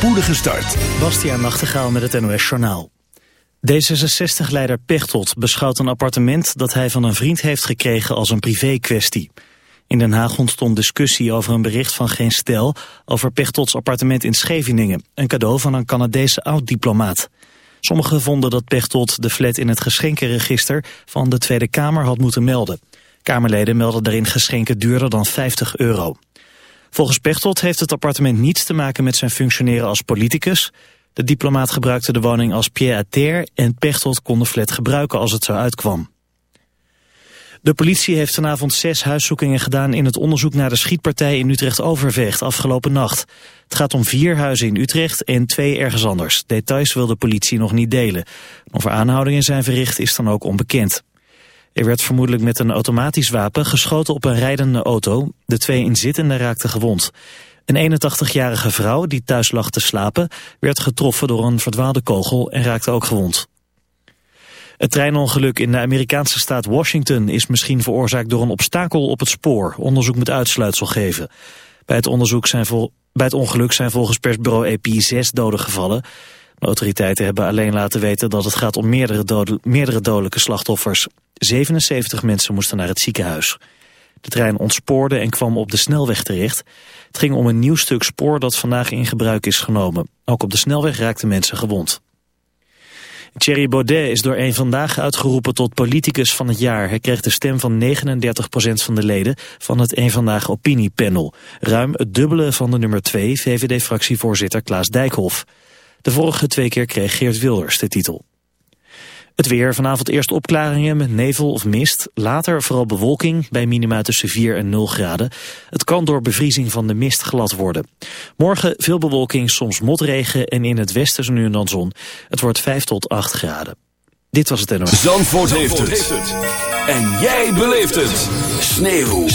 spoedige start. Bastiaan Nachtegaal met het NOS Journaal. D66-leider Pechtold beschouwt een appartement dat hij van een vriend heeft gekregen als een privé-kwestie. In Den Haag ontstond discussie over een bericht van Geen Stel over Pechtold's appartement in Scheveningen, een cadeau van een Canadese oud-diplomaat. Sommigen vonden dat Pechtold de flat in het geschenkenregister van de Tweede Kamer had moeten melden. Kamerleden melden daarin geschenken duurder dan 50 euro. Volgens Pechtold heeft het appartement niets te maken met zijn functioneren als politicus. De diplomaat gebruikte de woning als pied-à-terre en Pechtold kon de flat gebruiken als het zo uitkwam. De politie heeft vanavond zes huiszoekingen gedaan in het onderzoek naar de schietpartij in Utrecht-Overvecht afgelopen nacht. Het gaat om vier huizen in Utrecht en twee ergens anders. Details wil de politie nog niet delen. Of er aanhoudingen zijn verricht is dan ook onbekend. Er werd vermoedelijk met een automatisch wapen geschoten op een rijdende auto. De twee inzittenden raakten gewond. Een 81-jarige vrouw die thuis lag te slapen werd getroffen door een verdwaalde kogel en raakte ook gewond. Het treinongeluk in de Amerikaanse staat Washington is misschien veroorzaakt door een obstakel op het spoor. Onderzoek moet uitsluitsel geven. Bij het, onderzoek zijn vol bij het ongeluk zijn volgens persbureau AP zes doden gevallen. Autoriteiten hebben alleen laten weten dat het gaat om meerdere, meerdere dodelijke slachtoffers. 77 mensen moesten naar het ziekenhuis. De trein ontspoorde en kwam op de snelweg terecht. Het ging om een nieuw stuk spoor dat vandaag in gebruik is genomen. Ook op de snelweg raakten mensen gewond. Thierry Baudet is door een vandaag uitgeroepen tot politicus van het jaar. Hij kreeg de stem van 39% van de leden van het een vandaag opiniepanel. Ruim het dubbele van de nummer 2 VVD-fractievoorzitter Klaas Dijkhoff. De vorige twee keer kreeg Geert Wilders de titel. Het weer, vanavond eerst opklaringen met nevel of mist. Later vooral bewolking bij minima tussen 4 en 0 graden. Het kan door bevriezing van de mist glad worden. Morgen veel bewolking, soms motregen en in het westen zo nu en dan zon. Het wordt 5 tot 8 graden. Dit was het NOS. Zandvoort, heeft, het. En jij beleeft het. Sneeuw.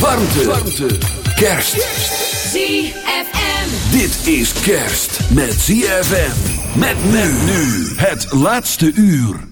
Warmte. Kerst. ZFM. Dit is kerst met ZFM. Met men nu. Het laatste uur.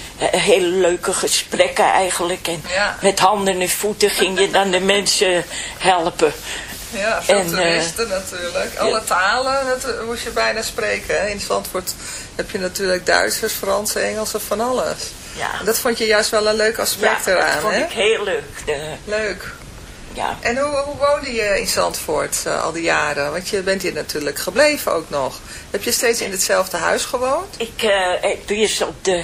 hele leuke gesprekken eigenlijk. En ja. met handen en voeten ging je dan de mensen helpen. Ja, veel en, toeristen uh, natuurlijk. Alle ja. talen dat moest je bijna spreken. Hè? In Zandvoort heb je natuurlijk Duitsers, Frans, Engels of van alles. Ja. En dat vond je juist wel een leuk aspect ja, eraan, hè? dat vond hè? ik heel leuk. De... Leuk. Ja. En hoe, hoe woonde je in Zandvoort uh, al die jaren? Want je bent hier natuurlijk gebleven ook nog. Heb je steeds in hetzelfde huis gewoond? Ik uh, heb eerst op de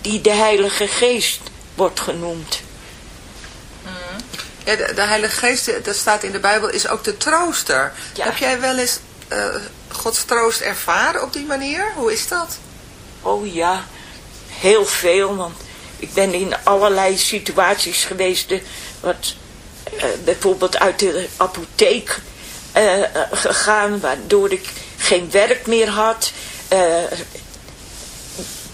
die de heilige geest wordt genoemd. Ja, de, de, heilige geest, dat staat in de Bijbel, is ook de trooster. Heb jij wel eens uh, Gods troost ervaren op die manier? Hoe is dat? Oh ja, heel veel, want ik ben in allerlei situaties geweest, wat, uh, bijvoorbeeld uit de apotheek uh, gegaan, waardoor ik geen werk meer had.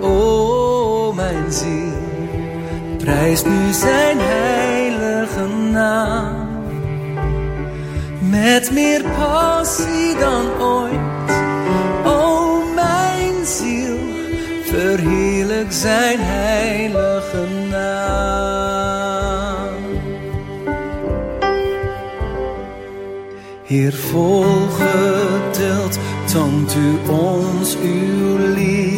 o mijn ziel. Prijs nu zijn heilige naam. Met meer passie dan ooit, o mijn ziel. Verheerlijk zijn heilige naam. Heer, volgeduld toont u ons uw liefde.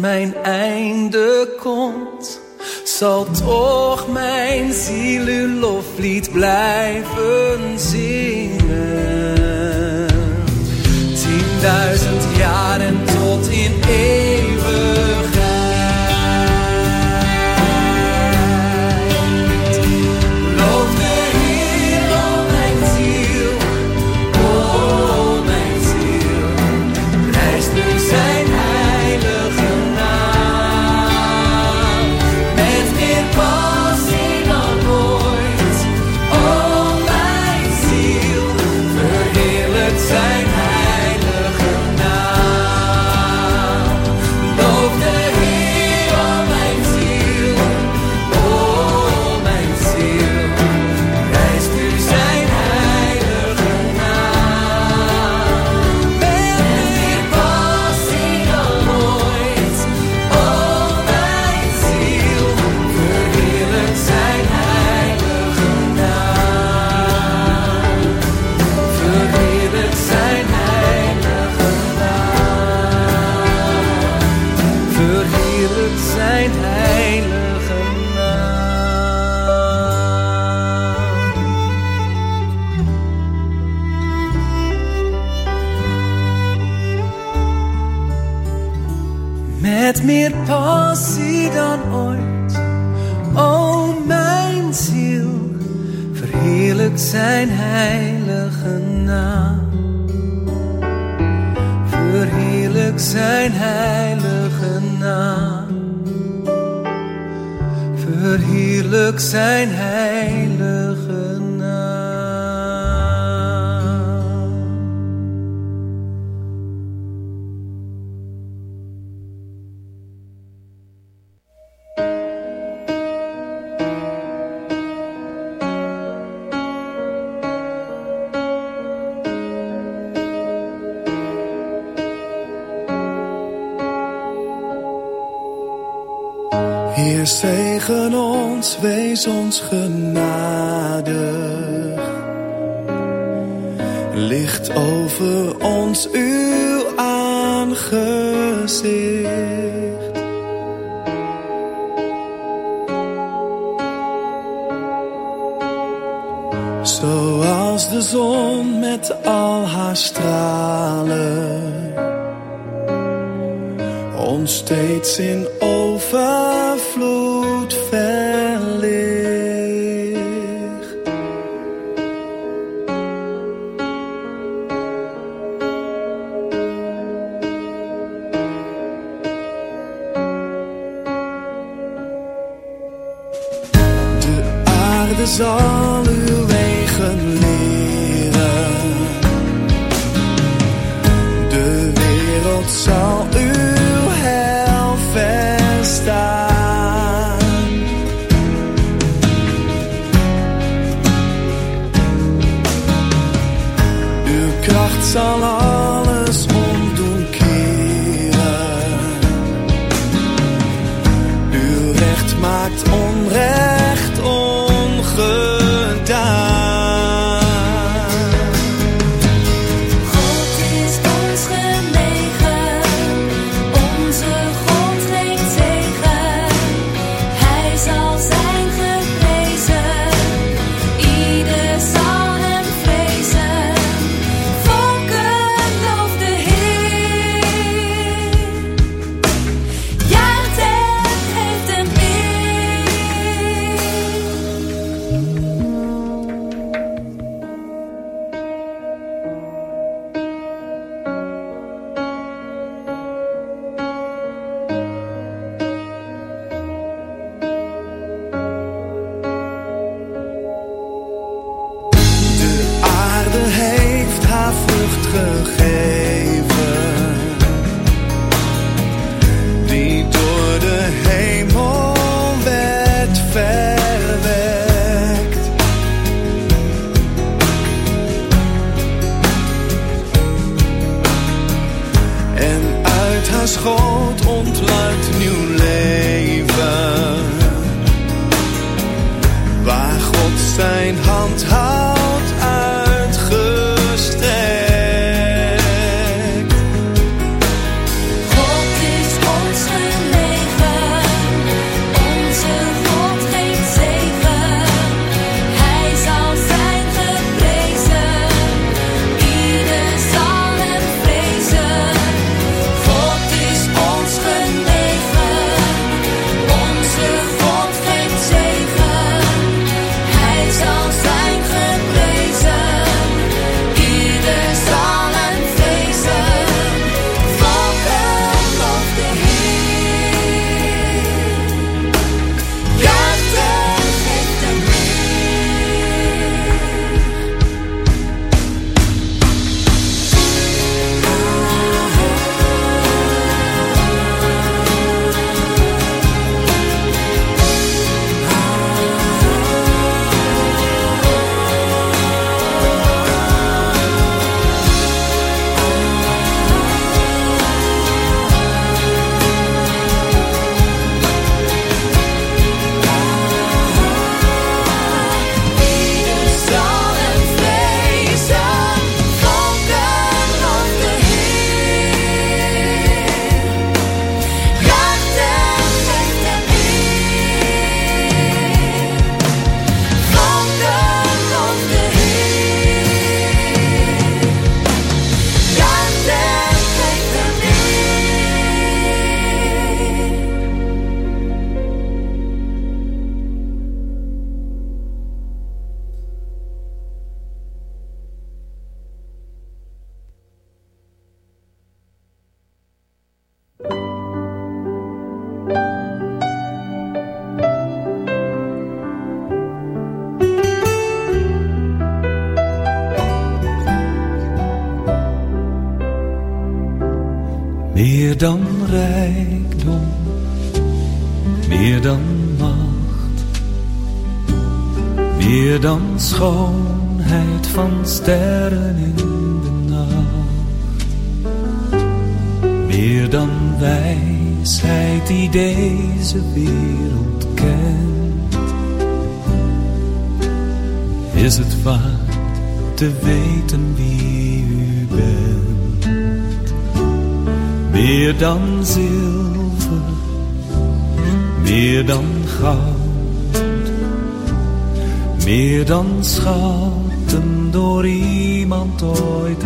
Mijn einde komt, zal toch mijn ziel uw loflied blijven zingen. Tienduizend jaren Zegen ons, wees ons genadig. Licht over ons uw aangezicht.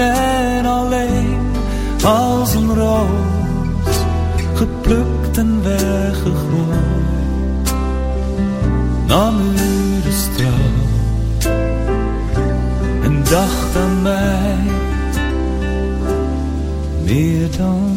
en alleen als een roos, geplukt en weggegooid, nam u de straf en dacht aan mij meer dan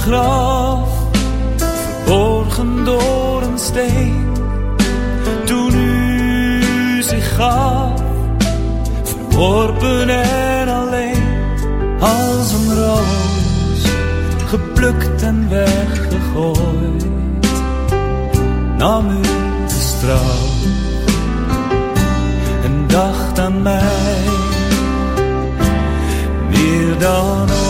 Graf, verborgen door een steen, toen u zich gaf, verworpen en alleen, als een roos, geplukt en weggegooid, nam u de straf en dacht aan mij meer dan ooit.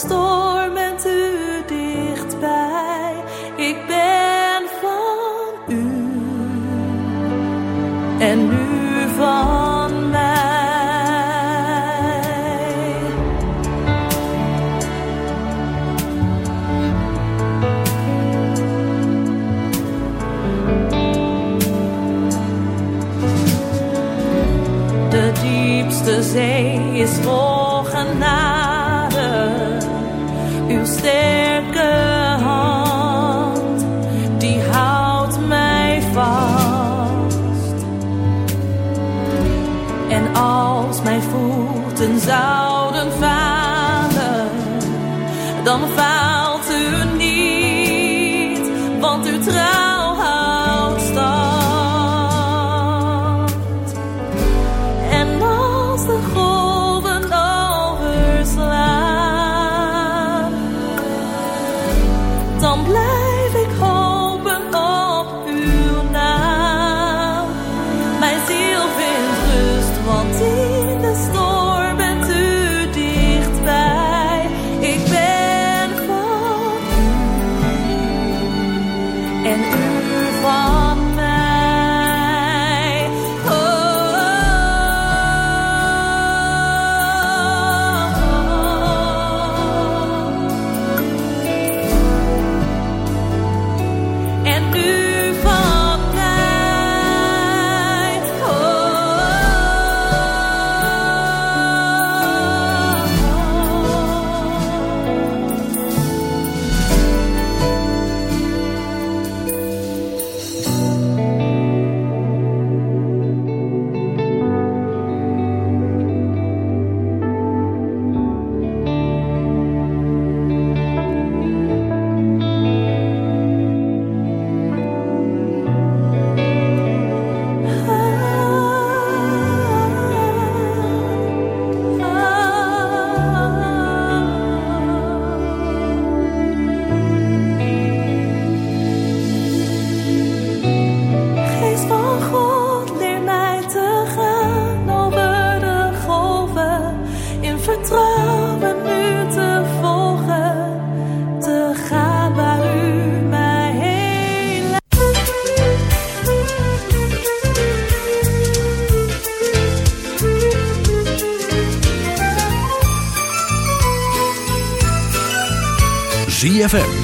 storm bent u dichtbij. Ik ben van u en u van mij. De diepste zee is vol